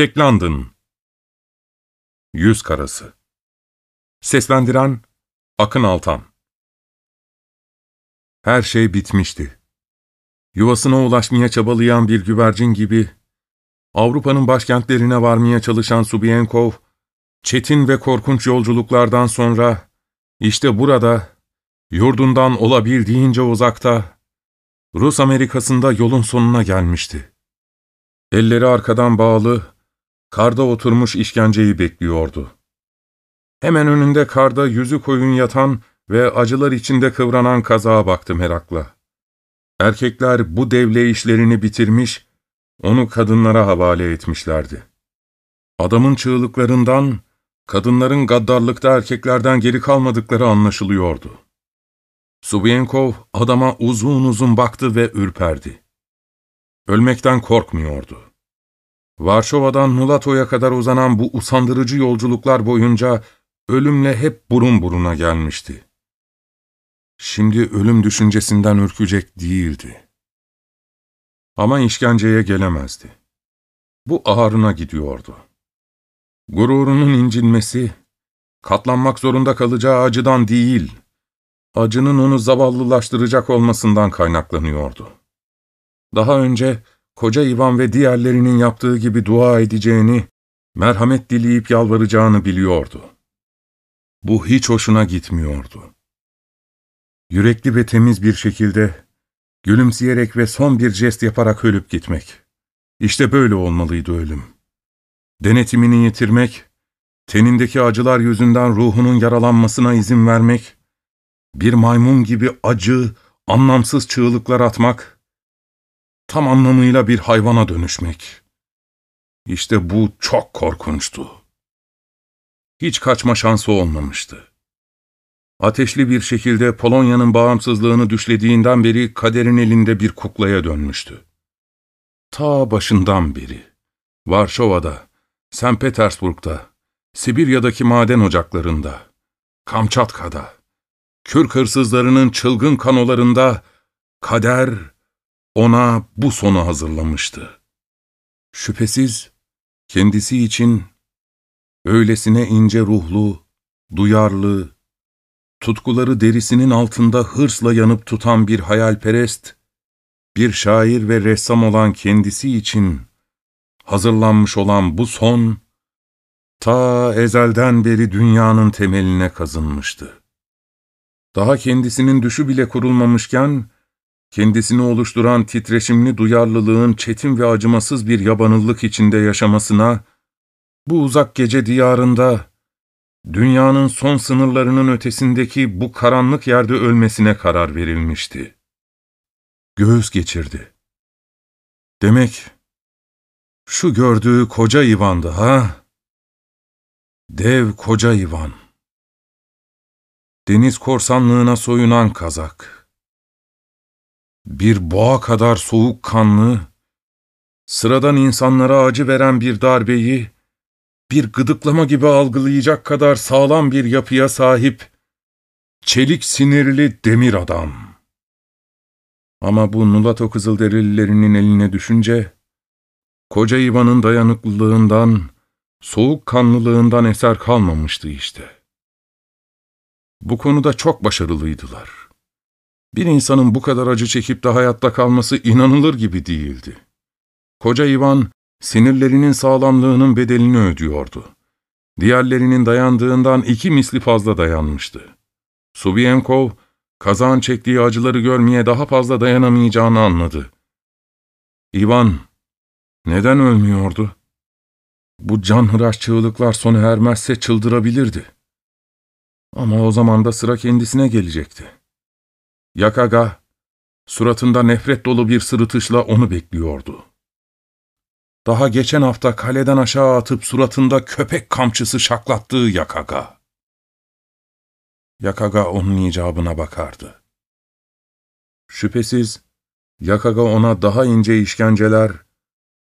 Jack London Yüz Karası Seslendiren Akın Altan Her şey bitmişti. Yuvasına ulaşmaya çabalayan bir güvercin gibi, Avrupa'nın başkentlerine varmaya çalışan Subienkov, çetin ve korkunç yolculuklardan sonra, işte burada, yurdundan olabildiğince uzakta, Rus Amerikası'nda yolun sonuna gelmişti. Elleri arkadan bağlı, karda oturmuş işkenceyi bekliyordu. Hemen önünde karda yüzü koyun yatan ve acılar içinde kıvranan kazağa baktı merakla. Erkekler bu devle işlerini bitirmiş, onu kadınlara havale etmişlerdi. Adamın çığlıklarından, kadınların gaddarlıkta erkeklerden geri kalmadıkları anlaşılıyordu. Subienkov adama uzun uzun baktı ve ürperdi. Ölmekten korkmuyordu. Varşova'dan Mulato'ya kadar uzanan bu usandırıcı yolculuklar boyunca ölümle hep burun buruna gelmişti. Şimdi ölüm düşüncesinden ürkecek değildi. Ama işkenceye gelemezdi. Bu ağrına gidiyordu. Gururunun incinmesi, katlanmak zorunda kalacağı acıdan değil, acının onu zavallılaştıracak olmasından kaynaklanıyordu. Daha önce koca Ivan ve diğerlerinin yaptığı gibi dua edeceğini, merhamet dileyip yalvaracağını biliyordu. Bu hiç hoşuna gitmiyordu. Yürekli ve temiz bir şekilde, gülümseyerek ve son bir jest yaparak ölüp gitmek. İşte böyle olmalıydı ölüm. Denetimini yitirmek, tenindeki acılar yüzünden ruhunun yaralanmasına izin vermek, bir maymun gibi acı, anlamsız çığlıklar atmak, tam anlamıyla bir hayvana dönüşmek. İşte bu çok korkunçtu. Hiç kaçma şansı olmamıştı. Ateşli bir şekilde Polonya'nın bağımsızlığını düşlediğinden beri kaderin elinde bir kuklaya dönmüştü. Ta başından beri, Varşova'da, St. Petersburg'da, Sibirya'daki maden ocaklarında, Kamçatka'da, Kürk hırsızlarının çılgın kanolarında kader ona bu sonu hazırlamıştı. Şüphesiz kendisi için öylesine ince ruhlu, duyarlı, tutkuları derisinin altında hırsla yanıp tutan bir hayalperest, bir şair ve ressam olan kendisi için hazırlanmış olan bu son, ta ezelden beri dünyanın temeline kazınmıştı. Daha kendisinin düşü bile kurulmamışken, kendisini oluşturan titreşimli duyarlılığın çetin ve acımasız bir yabanıllık içinde yaşamasına, bu uzak gece diyarında, dünyanın son sınırlarının ötesindeki bu karanlık yerde ölmesine karar verilmişti. Göğüs geçirdi. Demek, şu gördüğü koca Ivan'dı ha? Dev koca Ivan. Deniz korsanlığına soyunan kazak bir boğa kadar soğukkanlı, sıradan insanlara acı veren bir darbeyi, bir gıdıklama gibi algılayacak kadar sağlam bir yapıya sahip, çelik sinirli demir adam. Ama bu Nulato Kızılderililerinin eline düşünce, koca Ivan'ın dayanıklılığından, soğukkanlılığından eser kalmamıştı işte. Bu konuda çok başarılıydılar. Bir insanın bu kadar acı çekip de hayatta kalması inanılır gibi değildi. Koca Ivan, sinirlerinin sağlamlığının bedelini ödüyordu. Diğerlerinin dayandığından iki misli fazla dayanmıştı. Subienkov, kazan çektiği acıları görmeye daha fazla dayanamayacağını anladı. Ivan, neden ölmüyordu? Bu canhıraş çığlıklar sona ermezse çıldırabilirdi. Ama o zaman da sıra kendisine gelecekti. Yakaga, suratında nefret dolu bir sırıtışla onu bekliyordu. Daha geçen hafta kaleden aşağı atıp suratında köpek kamçısı şaklattığı Yakaga. Yakaga onun icabına bakardı. Şüphesiz Yakaga ona daha ince işkenceler,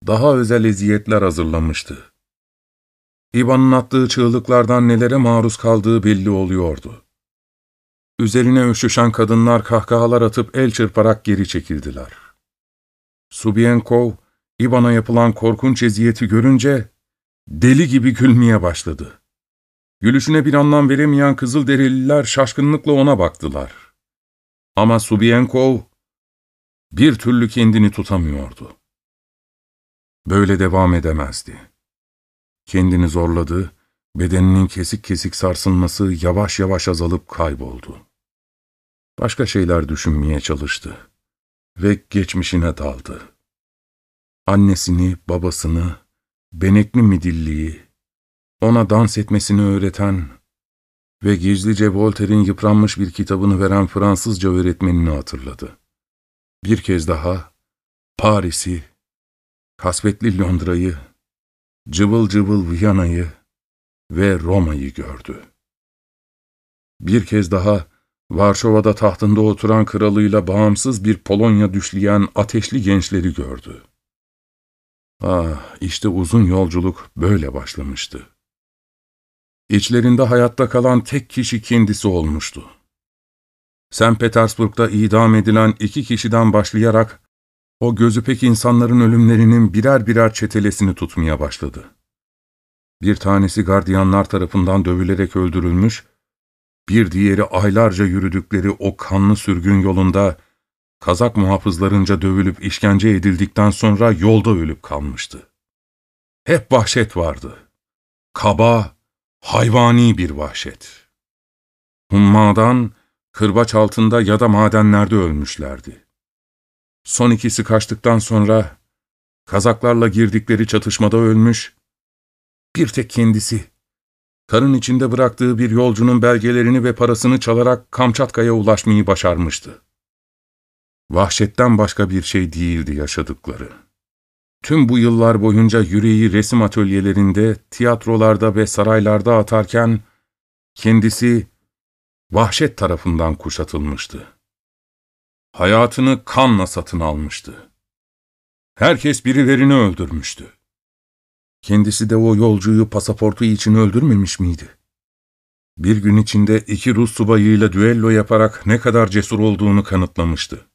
daha özel eziyetler hazırlamıştı. İvan'ın attığı çığlıklardan nelere maruz kaldığı belli oluyordu. Üzerine üşüşen kadınlar kahkahalar atıp el çırparak geri çekildiler. Subienkov, İvan'a yapılan korkunç eziyeti görünce deli gibi gülmeye başladı. Gülüşüne bir anlam veremeyen Kızılderililer şaşkınlıkla ona baktılar. Ama Subienkov bir türlü kendini tutamıyordu. Böyle devam edemezdi. Kendini zorladı, bedeninin kesik kesik sarsılması yavaş yavaş azalıp kayboldu. Başka şeyler düşünmeye çalıştı ve geçmişine daldı. Annesini, babasını, benekli midilliyi, ona dans etmesini öğreten ve gizlice Voltaire'in yıpranmış bir kitabını veren Fransızca öğretmenini hatırladı. Bir kez daha Paris'i, kasvetli Londra'yı, cıvıl cıvıl Viyana'yı ve Roma'yı gördü. Bir kez daha Varşova'da tahtında oturan kralıyla bağımsız bir Polonya düşleyen ateşli gençleri gördü. Ah, işte uzun yolculuk böyle başlamıştı. İçlerinde hayatta kalan tek kişi kendisi olmuştu. St. Petersburg'da idam edilen iki kişiden başlayarak o gözü pek insanların ölümlerinin birer birer çetelesini tutmaya başladı. Bir tanesi gardiyanlar tarafından dövülerek öldürülmüş, bir diğeri aylarca yürüdükleri o kanlı sürgün yolunda Kazak muhafızlarınca dövülüp işkence edildikten sonra yolda ölüp kalmıştı. Hep vahşet vardı. Kaba, hayvani bir vahşet. Hummadan, kırbaç altında ya da madenlerde ölmüşlerdi. Son ikisi kaçtıktan sonra Kazaklarla girdikleri çatışmada ölmüş, bir tek kendisi, karın içinde bıraktığı bir yolcunun belgelerini ve parasını çalarak Kamçatka'ya ulaşmayı başarmıştı. Vahşetten başka bir şey değildi yaşadıkları. Tüm bu yıllar boyunca yüreği resim atölyelerinde, tiyatrolarda ve saraylarda atarken, kendisi vahşet tarafından kuşatılmıştı. Hayatını kanla satın almıştı. Herkes birilerini öldürmüştü. Kendisi de o yolcuyu pasaportu için öldürmemiş miydi? Bir gün içinde iki Rus subayıyla düello yaparak ne kadar cesur olduğunu kanıtlamıştı.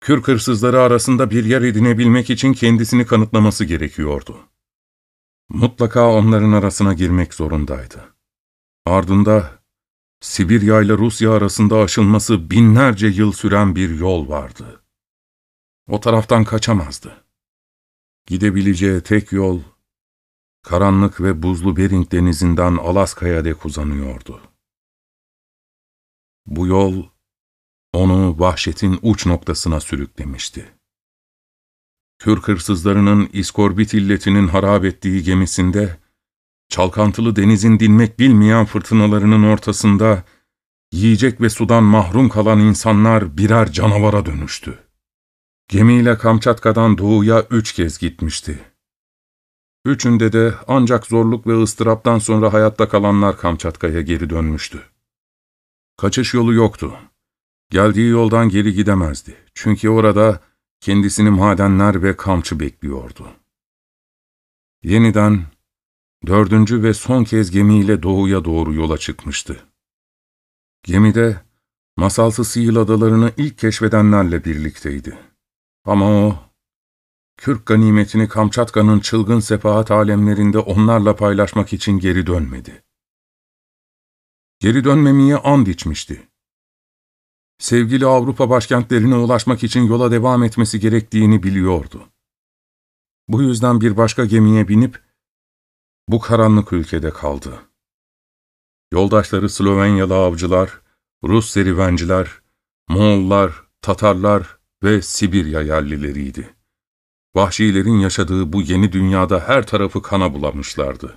Kürk hırsızları arasında bir yer edinebilmek için kendisini kanıtlaması gerekiyordu. Mutlaka onların arasına girmek zorundaydı. Ardında Sibirya ile Rusya arasında aşılması binlerce yıl süren bir yol vardı. O taraftan kaçamazdı. Gidebileceği tek yol, karanlık ve buzlu Bering denizinden Alaska'ya dek uzanıyordu. Bu yol, onu vahşetin uç noktasına sürüklemişti. Kürk hırsızlarının İskorbit illetinin harap ettiği gemisinde, çalkantılı denizin dinmek bilmeyen fırtınalarının ortasında, yiyecek ve sudan mahrum kalan insanlar birer canavara dönüştü. Gemiyle Kamçatka'dan doğuya üç kez gitmişti. Üçünde de ancak zorluk ve ıstıraptan sonra hayatta kalanlar Kamçatka'ya geri dönmüştü. Kaçış yolu yoktu. Geldiği yoldan geri gidemezdi. Çünkü orada kendisini madenler ve kamçı bekliyordu. Yeniden dördüncü ve son kez gemiyle doğuya doğru yola çıkmıştı. Gemide masalsı Sihil adalarını ilk keşfedenlerle birlikteydi. Ama o, Kürk ganimetini Kamçatka'nın çılgın sefahat alemlerinde onlarla paylaşmak için geri dönmedi. Geri dönmemeye and içmişti. Sevgili Avrupa başkentlerine ulaşmak için yola devam etmesi gerektiğini biliyordu. Bu yüzden bir başka gemiye binip bu karanlık ülkede kaldı. Yoldaşları Slovenyalı avcılar, Rus serüvenciler, Moğollar, Tatarlar ve Sibirya yerlileriydi. Vahşilerin yaşadığı bu yeni dünyada her tarafı kana bulamışlardı.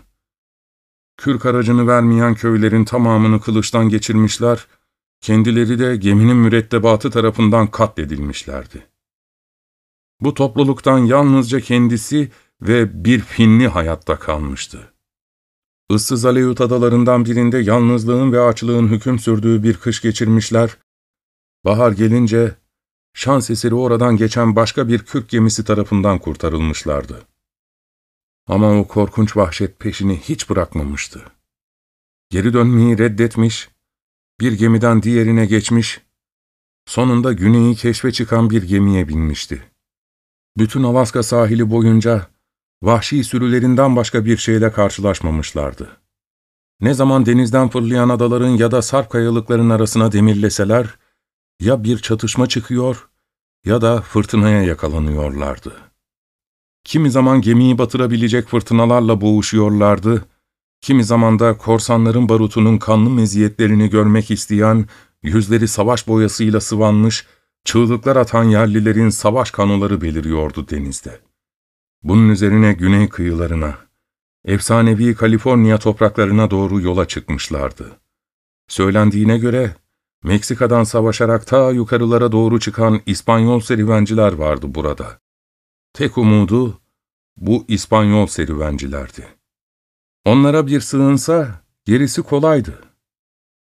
Kürk aracını vermeyen köylerin tamamını kılıçtan geçirmişler, kendileri de geminin mürettebatı tarafından katledilmişlerdi. Bu topluluktan yalnızca kendisi ve bir Finli hayatta kalmıştı. Issız Aleut adalarından birinde yalnızlığın ve açlığın hüküm sürdüğü bir kış geçirmişler, bahar gelince şans eseri oradan geçen başka bir Kürk gemisi tarafından kurtarılmışlardı. Ama o korkunç vahşet peşini hiç bırakmamıştı. Geri dönmeyi reddetmiş, bir gemiden diğerine geçmiş, sonunda güneyi keşfe çıkan bir gemiye binmişti. Bütün Alaska sahili boyunca vahşi sürülerinden başka bir şeyle karşılaşmamışlardı. Ne zaman denizden fırlayan adaların ya da sarp kayalıkların arasına demirleseler, ya bir çatışma çıkıyor ya da fırtınaya yakalanıyorlardı. Kimi zaman gemiyi batırabilecek fırtınalarla boğuşuyorlardı, kimi zaman da korsanların barutunun kanlı meziyetlerini görmek isteyen, yüzleri savaş boyasıyla sıvanmış, çığlıklar atan yerlilerin savaş kanoları beliriyordu denizde. Bunun üzerine güney kıyılarına, efsanevi Kaliforniya topraklarına doğru yola çıkmışlardı. Söylendiğine göre, Meksika'dan savaşarak ta yukarılara doğru çıkan İspanyol serüvenciler vardı burada. Tek umudu bu İspanyol serüvencilerdi. Onlara bir sığınsa gerisi kolaydı.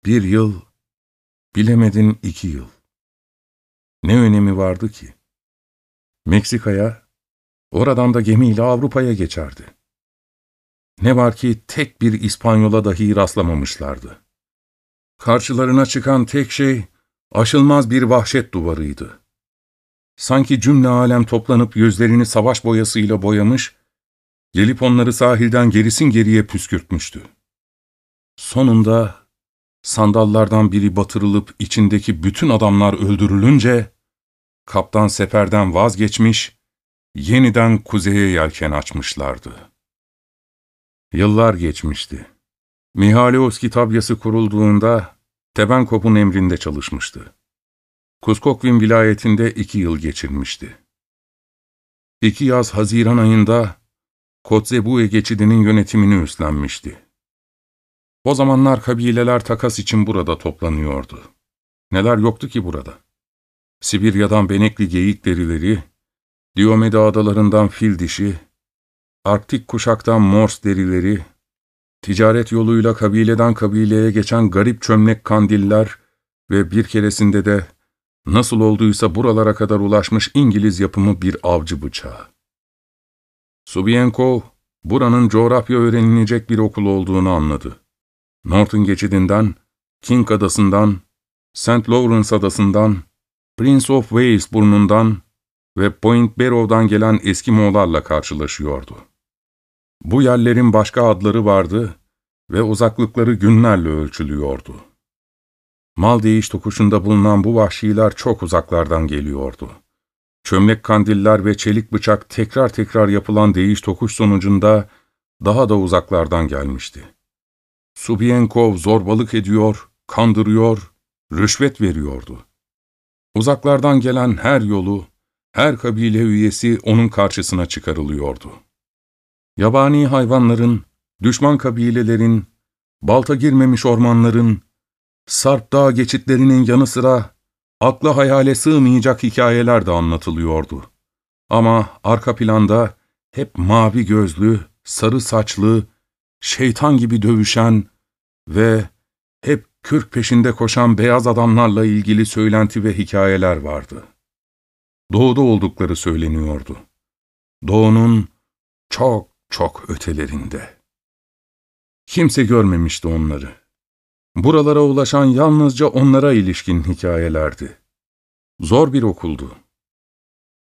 Bir yıl, bilemedin iki yıl. Ne önemi vardı ki? Meksika'ya, oradan da gemiyle Avrupa'ya geçerdi. Ne var ki tek bir İspanyola dahi rastlamamışlardı. Karşılarına çıkan tek şey, aşılmaz bir vahşet duvarıydı. Sanki cümle alem toplanıp yüzlerini savaş boyasıyla boyamış, gelip onları sahilden gerisin geriye püskürtmüştü. Sonunda sandallardan biri batırılıp içindeki bütün adamlar öldürülünce, kaptan seferden vazgeçmiş, yeniden kuzeye yelken açmışlardı. Yıllar geçmişti. Mihailovski tabyası kurulduğunda Tebenkop'un emrinde çalışmıştı. Kuskokvin vilayetinde iki yıl geçirmişti. İki yaz Haziran ayında Kotzebue geçidinin yönetimini üstlenmişti. O zamanlar kabileler takas için burada toplanıyordu. Neler yoktu ki burada? Sibirya'dan benekli geyik derileri, Diomede adalarından fil dişi, Arktik kuşaktan mors derileri, ticaret yoluyla kabileden kabileye geçen garip çömlek kandiller ve bir keresinde de nasıl olduysa buralara kadar ulaşmış İngiliz yapımı bir avcı bıçağı. Subienko, buranın coğrafya öğrenilecek bir okul olduğunu anladı. Norton geçidinden, King adasından, St. Lawrence adasından, Prince of Wales burnundan ve Point Barrow'dan gelen Eskimoğlarla karşılaşıyordu. Bu yerlerin başka adları vardı ve uzaklıkları günlerle ölçülüyordu. Mal değiş tokuşunda bulunan bu vahşiler çok uzaklardan geliyordu. Çömlek kandiller ve çelik bıçak tekrar tekrar yapılan değiş tokuş sonucunda daha da uzaklardan gelmişti. Subienkov zorbalık ediyor, kandırıyor, rüşvet veriyordu. Uzaklardan gelen her yolu, her kabile üyesi onun karşısına çıkarılıyordu. Yabani hayvanların, düşman kabilelerin, balta girmemiş ormanların, Sarp dağ geçitlerinin yanı sıra akla hayale sığmayacak hikayeler de anlatılıyordu. Ama arka planda hep mavi gözlü, sarı saçlı, şeytan gibi dövüşen ve hep kürk peşinde koşan beyaz adamlarla ilgili söylenti ve hikayeler vardı. Doğuda oldukları söyleniyordu. Doğunun çok çok ötelerinde. Kimse görmemişti onları. Buralara ulaşan yalnızca onlara ilişkin hikayelerdi. Zor bir okuldu.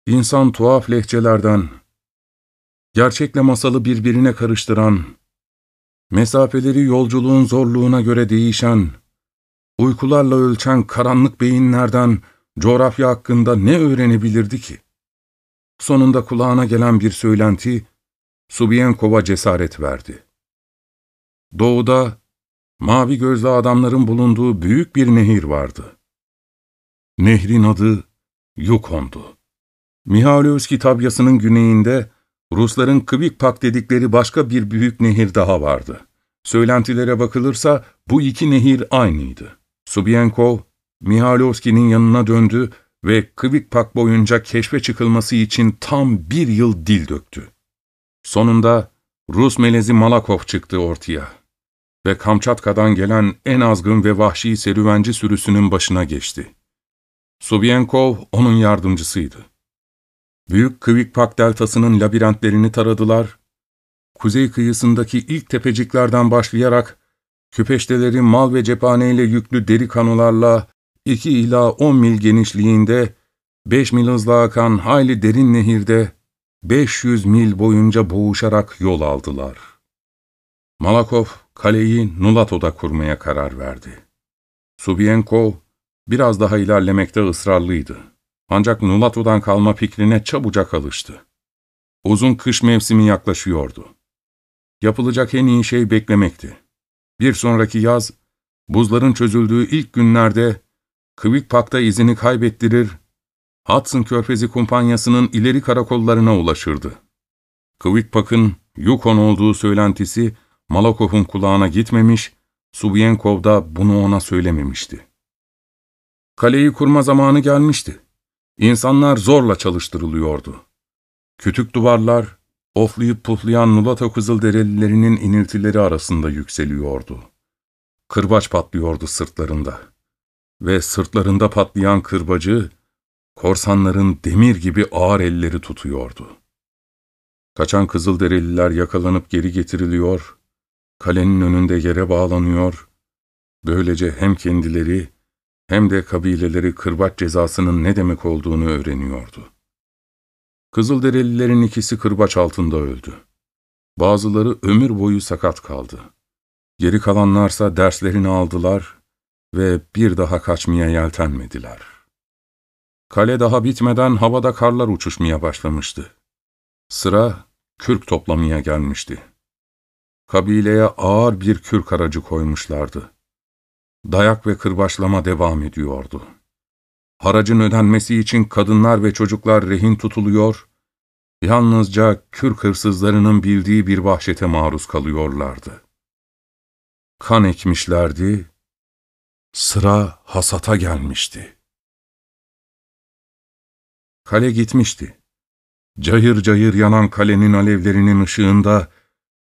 İnsan tuhaf lehçelerden, gerçekle masalı birbirine karıştıran, mesafeleri yolculuğun zorluğuna göre değişen, uykularla ölçen karanlık beyinlerden coğrafya hakkında ne öğrenebilirdi ki? Sonunda kulağına gelen bir söylenti, Subienkova cesaret verdi. Doğuda, mavi gözlü adamların bulunduğu büyük bir nehir vardı. Nehrin adı Yukon'du. Mihailovski tabyasının güneyinde Rusların Kvikpak dedikleri başka bir büyük nehir daha vardı. Söylentilere bakılırsa bu iki nehir aynıydı. Subienkov, Mihailovski'nin yanına döndü ve Kvikpak boyunca keşfe çıkılması için tam bir yıl dil döktü. Sonunda Rus melezi Malakov çıktı ortaya ve Kamçatka'dan gelen en azgın ve vahşi serüvenci sürüsünün başına geçti. Subienkov onun yardımcısıydı. Büyük Kvikpak deltasının labirentlerini taradılar, kuzey kıyısındaki ilk tepeciklerden başlayarak küpeşteleri mal ve cephaneyle yüklü deri kanolarla 2 ila 10 mil genişliğinde, 5 mil hızla akan hayli derin nehirde 500 mil boyunca boğuşarak yol aldılar. Malakov kaleyi Nulato'da kurmaya karar verdi. Subienkov biraz daha ilerlemekte ısrarlıydı. Ancak Nulato'dan kalma fikrine çabucak alıştı. Uzun kış mevsimi yaklaşıyordu. Yapılacak en iyi şey beklemekti. Bir sonraki yaz, buzların çözüldüğü ilk günlerde Kvikpak'ta izini kaybettirir, Hudson Körfezi kumpanyasının ileri karakollarına ulaşırdı. Kvikpak'ın Yukon olduğu söylentisi Malakov'un kulağına gitmemiş, Subienkov da bunu ona söylememişti. Kaleyi kurma zamanı gelmişti. İnsanlar zorla çalıştırılıyordu. Kütük duvarlar, oflayıp puflayan Nulata Kızılderililerinin iniltileri arasında yükseliyordu. Kırbaç patlıyordu sırtlarında. Ve sırtlarında patlayan kırbacı, korsanların demir gibi ağır elleri tutuyordu. Kaçan Kızılderililer yakalanıp geri getiriliyor, kalenin önünde yere bağlanıyor, böylece hem kendileri hem de kabileleri kırbaç cezasının ne demek olduğunu öğreniyordu. Kızılderililerin ikisi kırbaç altında öldü. Bazıları ömür boyu sakat kaldı. Geri kalanlarsa derslerini aldılar ve bir daha kaçmaya yeltenmediler. Kale daha bitmeden havada karlar uçuşmaya başlamıştı. Sıra kürk toplamaya gelmişti. Kabileye ağır bir kürk aracı koymuşlardı. Dayak ve kırbaçlama devam ediyordu. Haracın ödenmesi için kadınlar ve çocuklar rehin tutuluyor, yalnızca kürk hırsızlarının bildiği bir vahşete maruz kalıyorlardı. Kan ekmişlerdi, sıra hasata gelmişti. Kale gitmişti. Cayır cayır yanan kalenin alevlerinin ışığında,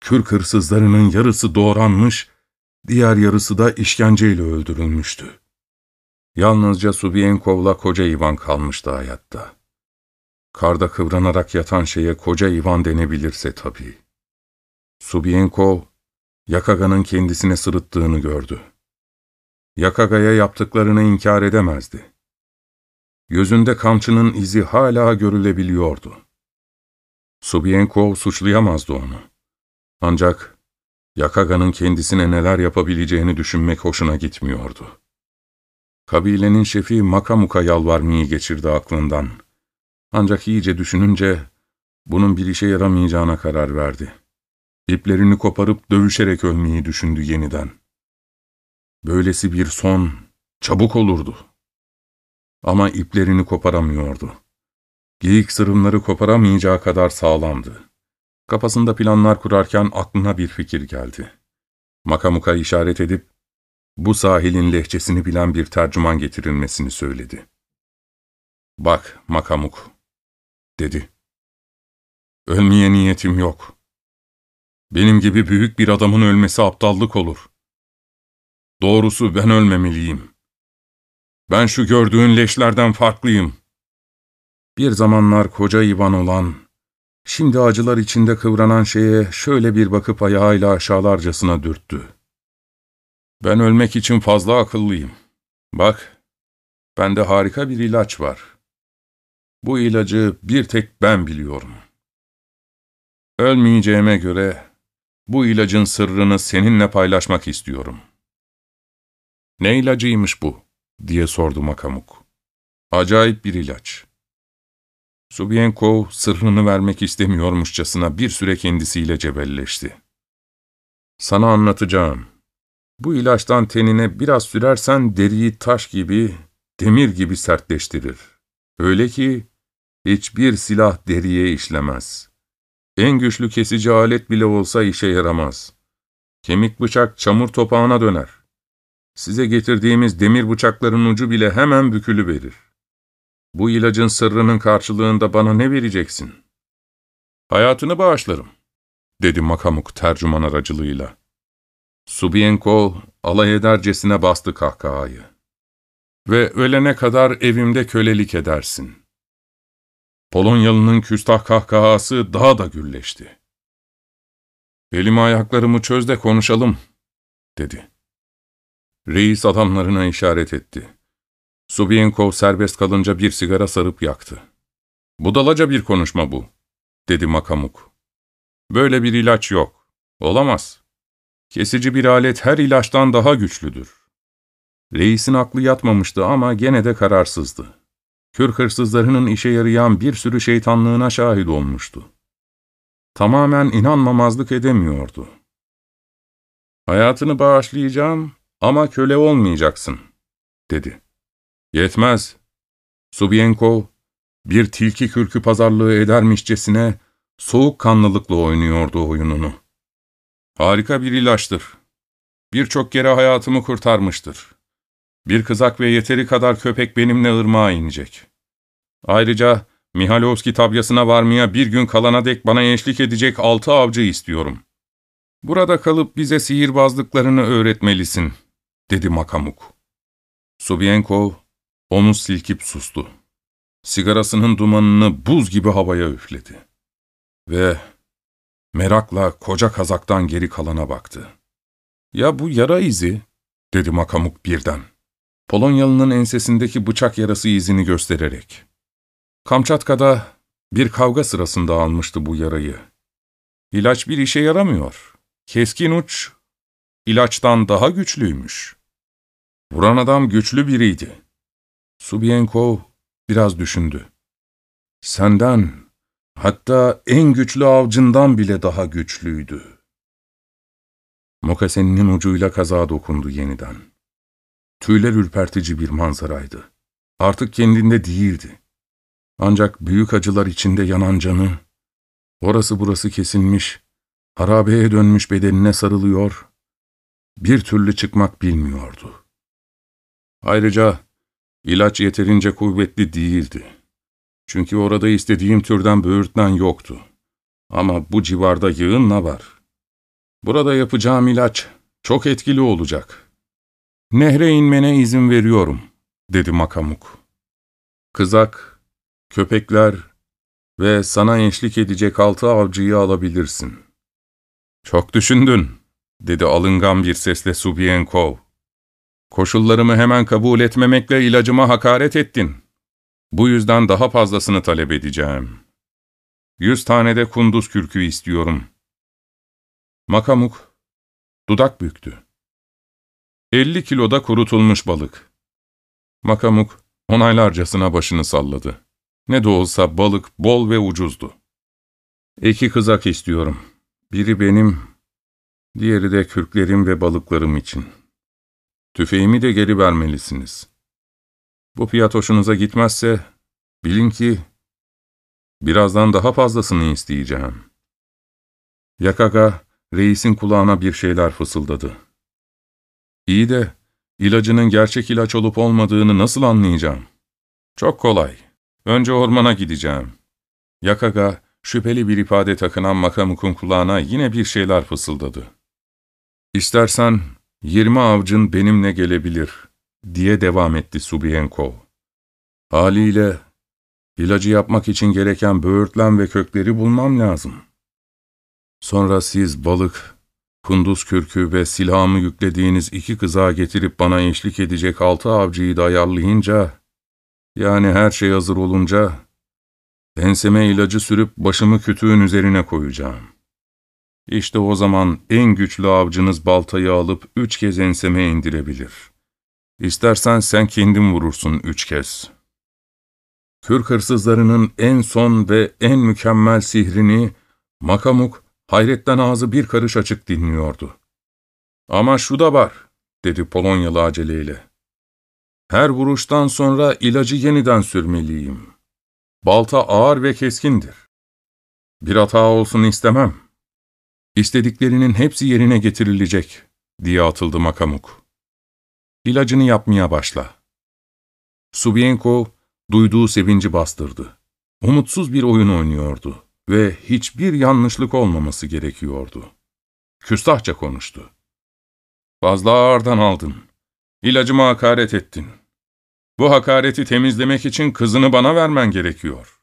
kürk hırsızlarının yarısı doğranmış, diğer yarısı da işkenceyle öldürülmüştü. Yalnızca Subienkov'la koca Ivan kalmıştı hayatta. Karda kıvranarak yatan şeye koca Ivan denebilirse tabii. Subienkov, Yakaga'nın kendisine sırıttığını gördü. Yakaga'ya yaptıklarını inkar edemezdi. Gözünde kamçının izi hala görülebiliyordu. Subienkov suçlayamazdı onu. Ancak Yakaga'nın kendisine neler yapabileceğini düşünmek hoşuna gitmiyordu. Kabilenin şefi Makamuk'a yalvarmayı geçirdi aklından. Ancak iyice düşününce bunun bir işe yaramayacağına karar verdi. İplerini koparıp dövüşerek ölmeyi düşündü yeniden. Böylesi bir son çabuk olurdu. Ama iplerini koparamıyordu. Geyik sırımları koparamayacağı kadar sağlamdı. Kafasında planlar kurarken aklına bir fikir geldi. Makamuk'a işaret edip bu sahilin lehçesini bilen bir tercüman getirilmesini söyledi. ''Bak Makamuk'' dedi. ''Ölmeye niyetim yok. Benim gibi büyük bir adamın ölmesi aptallık olur. Doğrusu ben ölmemeliyim. Ben şu gördüğün leşlerden farklıyım. Bir zamanlar koca ivan olan, şimdi acılar içinde kıvranan şeye şöyle bir bakıp ayağıyla aşağılarcasına dürttü. Ben ölmek için fazla akıllıyım. Bak, bende harika bir ilaç var. Bu ilacı bir tek ben biliyorum. Ölmeyeceğime göre bu ilacın sırrını seninle paylaşmak istiyorum. Ne ilacıymış bu? Diye sordu Makamuk. Acayip bir ilaç. Subienkov sırrını vermek istemiyormuşçasına bir süre kendisiyle cebelleşti. Sana anlatacağım. Bu ilaçtan tenine biraz sürersen deriyi taş gibi, demir gibi sertleştirir. Öyle ki hiçbir silah deriye işlemez. En güçlü kesici alet bile olsa işe yaramaz. Kemik bıçak çamur topağına döner. Size getirdiğimiz demir bıçakların ucu bile hemen bükülü verir. Bu ilacın sırrının karşılığında bana ne vereceksin? Hayatını bağışlarım, dedi Makamuk tercüman aracılığıyla. Subienkov alay edercesine bastı kahkahayı. Ve ölene kadar evimde kölelik edersin. Polonyalı'nın küstah kahkahası daha da gürleşti. Elimi ayaklarımı çöz de konuşalım, dedi. Reis adamlarına işaret etti. Subienkov serbest kalınca bir sigara sarıp yaktı. Budalaca bir konuşma bu, dedi Makamuk. Böyle bir ilaç yok. Olamaz. Kesici bir alet her ilaçtan daha güçlüdür. Reisin aklı yatmamıştı ama gene de kararsızdı. Kür hırsızlarının işe yarayan bir sürü şeytanlığına şahit olmuştu. Tamamen inanmamazlık edemiyordu. Hayatını bağışlayacağım ama köle olmayacaksın, dedi. Yetmez. Subienkov, bir tilki kürkü pazarlığı edermişçesine soğukkanlılıkla oynuyordu oyununu. Harika bir ilaçtır. Birçok kere hayatımı kurtarmıştır. Bir kızak ve yeteri kadar köpek benimle ırmağa inecek. Ayrıca Mihalovski tabyasına varmaya bir gün kalana dek bana eşlik edecek altı avcı istiyorum. Burada kalıp bize sihirbazlıklarını öğretmelisin, dedi Makamuk. Subienkov onu silkip sustu. Sigarasının dumanını buz gibi havaya üfledi. Ve merakla koca kazaktan geri kalana baktı. ''Ya bu yara izi?'' dedi Makamuk birden. Polonyalı'nın ensesindeki bıçak yarası izini göstererek. Kamçatka'da bir kavga sırasında almıştı bu yarayı. İlaç bir işe yaramıyor. Keskin uç, ilaçtan daha güçlüymüş. Vuran adam güçlü biriydi. Subienkov biraz düşündü. Senden, hatta en güçlü avcından bile daha güçlüydü. Mokaseninin ucuyla kaza dokundu yeniden. Tüyler ürpertici bir manzaraydı. Artık kendinde değildi. Ancak büyük acılar içinde yanan canı, orası burası kesilmiş, harabeye dönmüş bedenine sarılıyor, bir türlü çıkmak bilmiyordu. Ayrıca ilaç yeterince kuvvetli değildi. Çünkü orada istediğim türden böğürtlen yoktu. Ama bu civarda yığınla var. Burada yapacağım ilaç çok etkili olacak. Nehre inmene izin veriyorum, dedi Makamuk. Kızak, köpekler ve sana eşlik edecek altı avcıyı alabilirsin. Çok düşündün, dedi alıngan bir sesle Subienkov. Koşullarımı hemen kabul etmemekle ilacıma hakaret ettin. Bu yüzden daha fazlasını talep edeceğim. Yüz tane de kunduz kürkü istiyorum. Makamuk, dudak büktü. Elli kiloda kurutulmuş balık. Makamuk, onaylarcasına başını salladı. Ne de olsa balık bol ve ucuzdu. İki kızak istiyorum. Biri benim, diğeri de kürklerim ve balıklarım için.'' Tüfeğimi de geri vermelisiniz. Bu fiyat hoşunuza gitmezse, bilin ki birazdan daha fazlasını isteyeceğim. Yakaga, reisin kulağına bir şeyler fısıldadı. İyi de, ilacının gerçek ilaç olup olmadığını nasıl anlayacağım? Çok kolay. Önce ormana gideceğim. Yakaga, şüpheli bir ifade takınan Makamuk'un kulağına yine bir şeyler fısıldadı. İstersen Yirmi avcın benimle gelebilir, diye devam etti Subienkov. Haliyle, ilacı yapmak için gereken böğürtlen ve kökleri bulmam lazım. Sonra siz balık, kunduz kürkü ve silahımı yüklediğiniz iki kıza getirip bana eşlik edecek altı avcıyı da ayarlayınca, yani her şey hazır olunca, enseme ilacı sürüp başımı kütüğün üzerine koyacağım.'' İşte o zaman en güçlü avcınız baltayı alıp üç kez enseme indirebilir. İstersen sen kendin vurursun üç kez. Kürk hırsızlarının en son ve en mükemmel sihrini Makamuk hayretten ağzı bir karış açık dinliyordu. Ama şu da var, dedi Polonyalı aceleyle. Her vuruştan sonra ilacı yeniden sürmeliyim. Balta ağır ve keskindir. Bir hata olsun istemem.'' İstediklerinin hepsi yerine getirilecek, diye atıldı Makamuk. İlacını yapmaya başla. Subienko duyduğu sevinci bastırdı. Umutsuz bir oyun oynuyordu ve hiçbir yanlışlık olmaması gerekiyordu. Küstahça konuştu. Fazla ağırdan aldın. İlacıma hakaret ettin. Bu hakareti temizlemek için kızını bana vermen gerekiyor.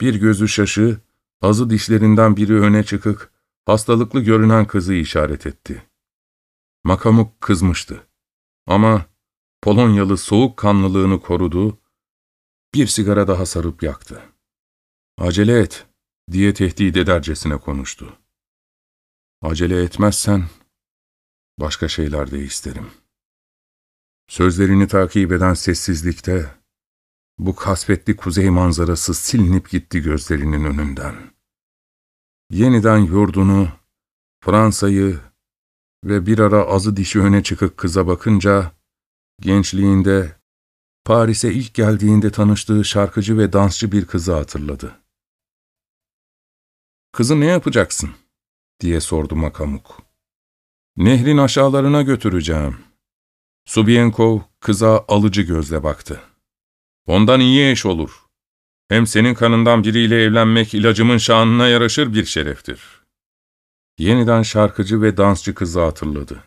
Bir gözü şaşı, azı dişlerinden biri öne çıkık, hastalıklı görünen kızı işaret etti. Makamuk kızmıştı. Ama Polonyalı soğuk kanlılığını korudu, bir sigara daha sarıp yaktı. ''Acele et.'' diye tehdit edercesine konuştu. Acele etmezsen başka şeyler de isterim. Sözlerini takip eden sessizlikte bu kasvetli kuzey manzarası silinip gitti gözlerinin önünden. Yeniden yurdunu, Fransa'yı ve bir ara azı dişi öne çıkıp kıza bakınca, gençliğinde, Paris'e ilk geldiğinde tanıştığı şarkıcı ve dansçı bir kızı hatırladı. ''Kızı ne yapacaksın?'' diye sordu Makamuk. ''Nehrin aşağılarına götüreceğim.'' Subienkov kıza alıcı gözle baktı. ''Ondan iyi eş olur. Hem senin kanından biriyle evlenmek ilacımın şanına yaraşır bir şereftir.'' Yeniden şarkıcı ve dansçı kızı hatırladı.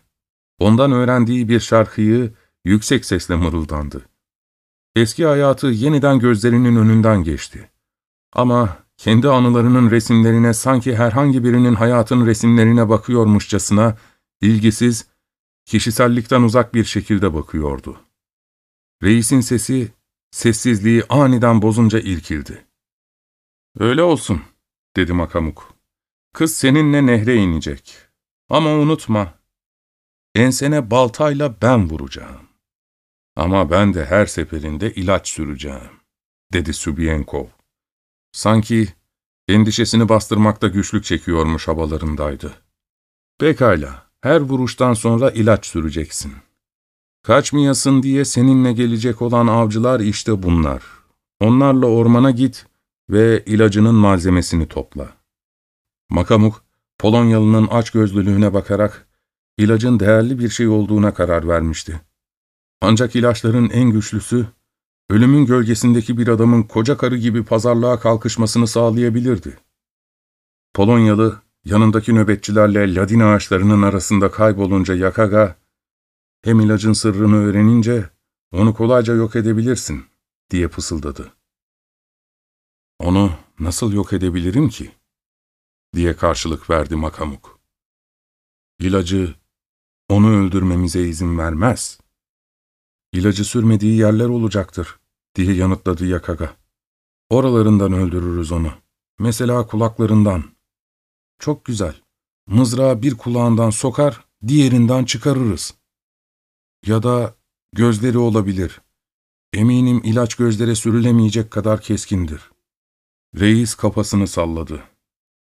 Ondan öğrendiği bir şarkıyı yüksek sesle mırıldandı. Eski hayatı yeniden gözlerinin önünden geçti. Ama kendi anılarının resimlerine sanki herhangi birinin hayatın resimlerine bakıyormuşçasına, ilgisiz, kişisellikten uzak bir şekilde bakıyordu. Reisin sesi, sessizliği aniden bozunca irkildi. ''Öyle olsun.'' dedi Makamuk. ''Kız seninle nehre inecek. Ama unutma, ensene baltayla ben vuracağım. Ama ben de her seferinde ilaç süreceğim.'' dedi Subienkov. Sanki endişesini bastırmakta güçlük çekiyormuş havalarındaydı. Pekala, her vuruştan sonra ilaç süreceksin. Kaçmayasın diye seninle gelecek olan avcılar işte bunlar. Onlarla ormana git ve ilacının malzemesini topla. Makamuk, Polonyalı'nın açgözlülüğüne bakarak ilacın değerli bir şey olduğuna karar vermişti. Ancak ilaçların en güçlüsü, ölümün gölgesindeki bir adamın koca karı gibi pazarlığa kalkışmasını sağlayabilirdi. Polonyalı, yanındaki nöbetçilerle ladin ağaçlarının arasında kaybolunca Yakaga, hem ilacın sırrını öğrenince onu kolayca yok edebilirsin, diye fısıldadı. Onu nasıl yok edebilirim ki? diye karşılık verdi Makamuk. İlacı onu öldürmemize izin vermez. İlacı sürmediği yerler olacaktır, diye yanıtladı Yakaga. Oralarından öldürürüz onu. Mesela kulaklarından. Çok güzel. Mızrağı bir kulağından sokar, diğerinden çıkarırız. Ya da gözleri olabilir. Eminim ilaç gözlere sürülemeyecek kadar keskindir. Reis kafasını salladı.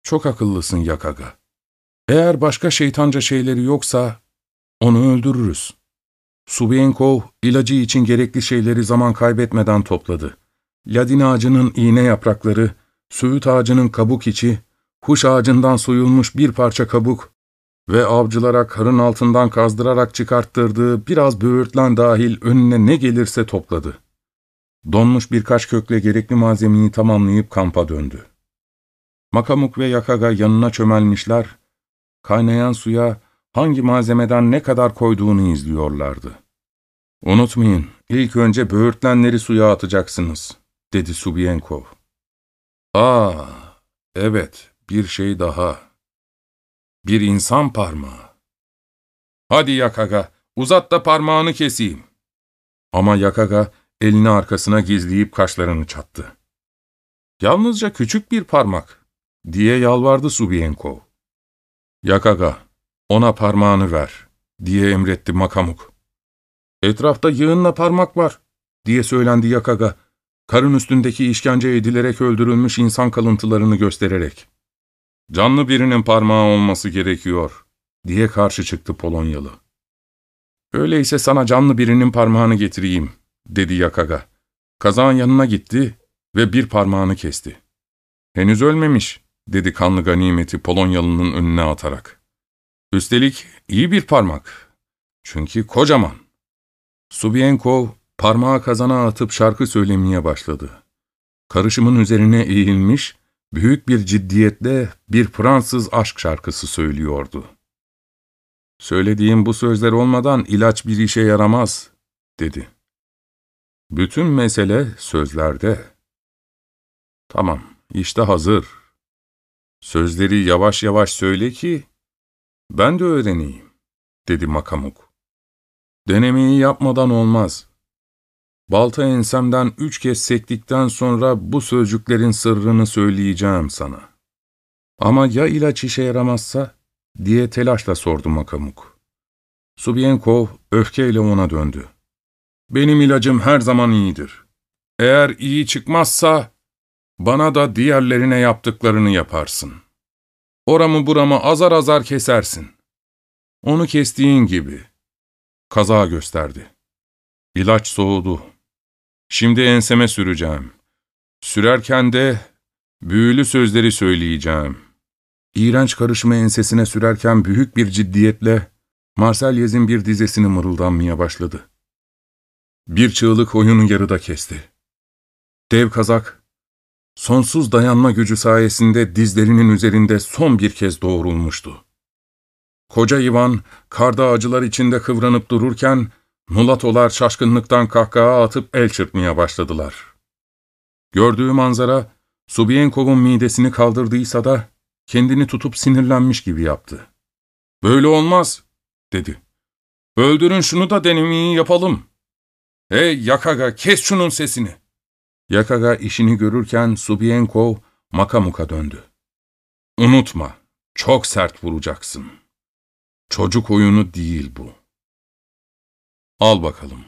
Çok akıllısın Yakaga. Eğer başka şeytanca şeyleri yoksa onu öldürürüz. Subienkov ilacı için gerekli şeyleri zaman kaybetmeden topladı. Ladin ağacının iğne yaprakları, söğüt ağacının kabuk içi, huş ağacından soyulmuş bir parça kabuk ve avcılara karın altından kazdırarak çıkarttırdığı biraz böğürtlen dahil önüne ne gelirse topladı. Donmuş birkaç kökle gerekli malzemeyi tamamlayıp kampa döndü. Makamuk ve Yakaga yanına çömelmişler, kaynayan suya hangi malzemeden ne kadar koyduğunu izliyorlardı. ''Unutmayın, ilk önce böğürtlenleri suya atacaksınız.'' dedi Subienkov. ''Aa, evet, bir şey daha. Bir insan parmağı. Hadi Yakaga, uzat da parmağını keseyim.'' Ama Yakaga elini arkasına gizleyip kaşlarını çattı. ''Yalnızca küçük bir parmak.'' diye yalvardı Subienkov. ''Yakaga, ona parmağını ver.'' diye emretti Makamuk. ''Etrafta yığınla parmak var.'' diye söylendi Yakaga, karın üstündeki işkence edilerek öldürülmüş insan kalıntılarını göstererek. ''Canlı birinin parmağı olması gerekiyor.'' diye karşı çıktı Polonyalı. ''Öyleyse sana canlı birinin parmağını getireyim.'' dedi Yakaga. Kazağın yanına gitti ve bir parmağını kesti. ''Henüz ölmemiş.'' dedi kanlı ganimeti Polonyalı'nın önüne atarak. ''Üstelik iyi bir parmak. Çünkü kocaman.'' Subienkov parmağı kazana atıp şarkı söylemeye başladı. Karışımın üzerine eğilmiş, büyük bir ciddiyetle bir Fransız aşk şarkısı söylüyordu. ''Söylediğim bu sözler olmadan ilaç bir işe yaramaz.'' dedi. ''Bütün mesele sözlerde.'' ''Tamam, işte hazır.'' Sözleri yavaş yavaş söyle ki, ben de öğreneyim, dedi Makamuk. Denemeyi yapmadan olmaz. Balta ensemden üç kez sektikten sonra bu sözcüklerin sırrını söyleyeceğim sana. Ama ya ilaç işe yaramazsa? diye telaşla sordu Makamuk. Subienkov öfkeyle ona döndü. Benim ilacım her zaman iyidir. Eğer iyi çıkmazsa, bana da diğerlerine yaptıklarını yaparsın. Oramı buramı azar azar kesersin. Onu kestiğin gibi. Kaza gösterdi. İlaç soğudu. Şimdi enseme süreceğim. Sürerken de büyülü sözleri söyleyeceğim. İğrenç karışımı ensesine sürerken büyük bir ciddiyetle Marselyez'in bir dizesini mırıldanmaya başladı. Bir çığlık oyunu yarıda kesti. Dev kazak, sonsuz dayanma gücü sayesinde dizlerinin üzerinde son bir kez doğrulmuştu. Koca Ivan, karda acılar içinde kıvranıp dururken, mulatolar şaşkınlıktan kahkaha atıp el çırpmaya başladılar. Gördüğü manzara, Subienkov'un midesini kaldırdıysa da, kendini tutup sinirlenmiş gibi yaptı. ''Böyle olmaz.'' dedi. ''Öldürün şunu da denemeyi yapalım.'' ''Hey Yakaga, kes şunun sesini!'' Yakaga işini görürken Subienkov Makamuk'a döndü. ''Unutma, çok sert vuracaksın. Çocuk oyunu değil bu. Al bakalım.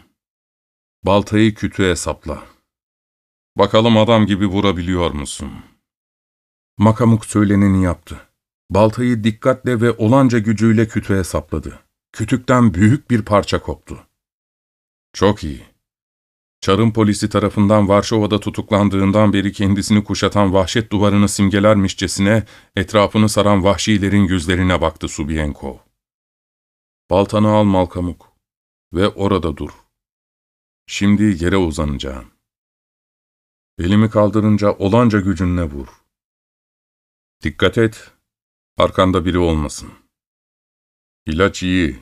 Baltayı kütüğe sapla. Bakalım adam gibi vurabiliyor musun?'' Makamuk söyleneni yaptı. Baltayı dikkatle ve olanca gücüyle kütüğe sapladı. Kütükten büyük bir parça koptu. Çok iyi. Çarın polisi tarafından Varşova'da tutuklandığından beri kendisini kuşatan vahşet duvarını simgelermişçesine etrafını saran vahşilerin yüzlerine baktı Subienkov. Baltanı al Malkamuk ve orada dur. Şimdi yere uzanacağım. Elimi kaldırınca olanca gücünle vur. Dikkat et, arkanda biri olmasın. İlaç iyi.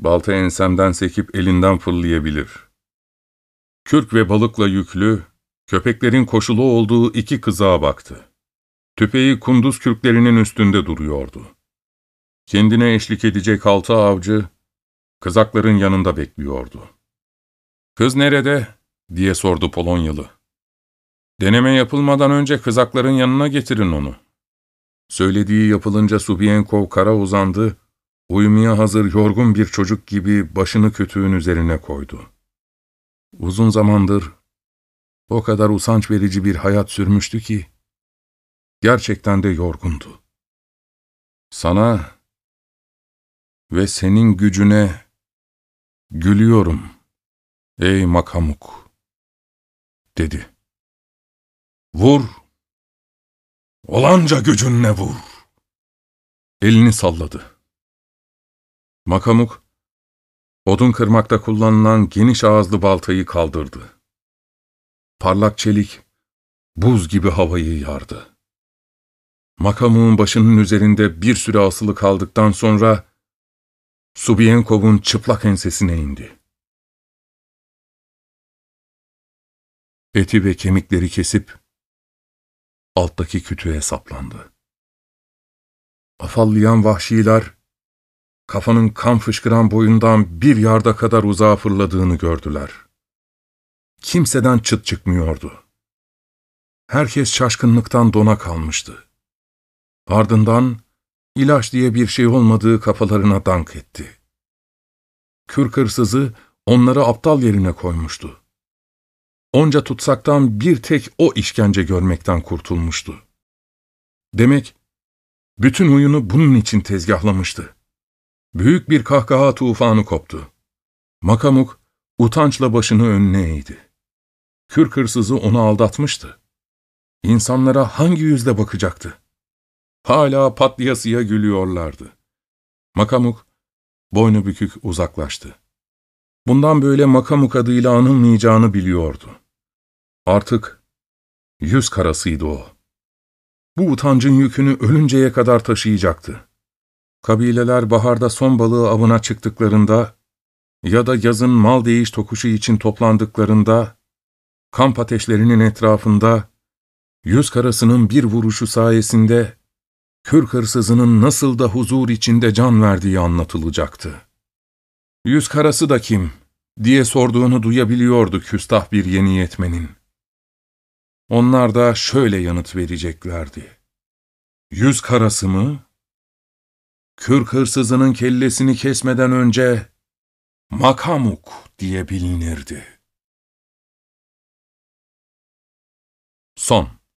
Balta ensemden sekip elinden fırlayabilir. Kürk ve balıkla yüklü, köpeklerin koşulu olduğu iki kızağa baktı. Tüpeği kunduz kürklerinin üstünde duruyordu. Kendine eşlik edecek altı avcı, kızakların yanında bekliyordu. ''Kız nerede?'' diye sordu Polonyalı. ''Deneme yapılmadan önce kızakların yanına getirin onu.'' Söylediği yapılınca Subienkov kara uzandı, uyumaya hazır yorgun bir çocuk gibi başını kütüğün üzerine koydu. Uzun zamandır o kadar usanç verici bir hayat sürmüştü ki, gerçekten de yorgundu. Sana ve senin gücüne gülüyorum ey makamuk, dedi. Vur, olanca gücünle vur. Elini salladı. Makamuk, Odun kırmakta kullanılan geniş ağızlı baltayı kaldırdı. Parlak çelik, buz gibi havayı yardı. Makamuğun başının üzerinde bir süre asılı kaldıktan sonra, Subienkov'un çıplak ensesine indi. Eti ve kemikleri kesip, alttaki kütüğe saplandı. Afallayan vahşiler, kafanın kan fışkıran boyundan bir yarda kadar uzağa fırladığını gördüler. Kimseden çıt çıkmıyordu. Herkes şaşkınlıktan dona kalmıştı. Ardından ilaç diye bir şey olmadığı kafalarına dank etti. Kürk hırsızı onları aptal yerine koymuştu. Onca tutsaktan bir tek o işkence görmekten kurtulmuştu. Demek bütün oyunu bunun için tezgahlamıştı. Büyük bir kahkaha tufanı koptu. Makamuk, utançla başını önüne eğdi. Kürk hırsızı onu aldatmıştı. İnsanlara hangi yüzle bakacaktı? Hala patlayasıya gülüyorlardı. Makamuk, boynu bükük uzaklaştı. Bundan böyle Makamuk adıyla anılmayacağını biliyordu. Artık yüz karasıydı o. Bu utancın yükünü ölünceye kadar taşıyacaktı. Kabileler baharda son balığı avına çıktıklarında ya da yazın mal değiş tokuşu için toplandıklarında, kamp ateşlerinin etrafında, yüz karasının bir vuruşu sayesinde, kürk hırsızının nasıl da huzur içinde can verdiği anlatılacaktı. Yüz karası da kim? diye sorduğunu duyabiliyordu küstah bir yeni yetmenin. Onlar da şöyle yanıt vereceklerdi. Yüz karası mı? Kürk hırsızının kellesini kesmeden önce Makamuk diye bilinirdi. Son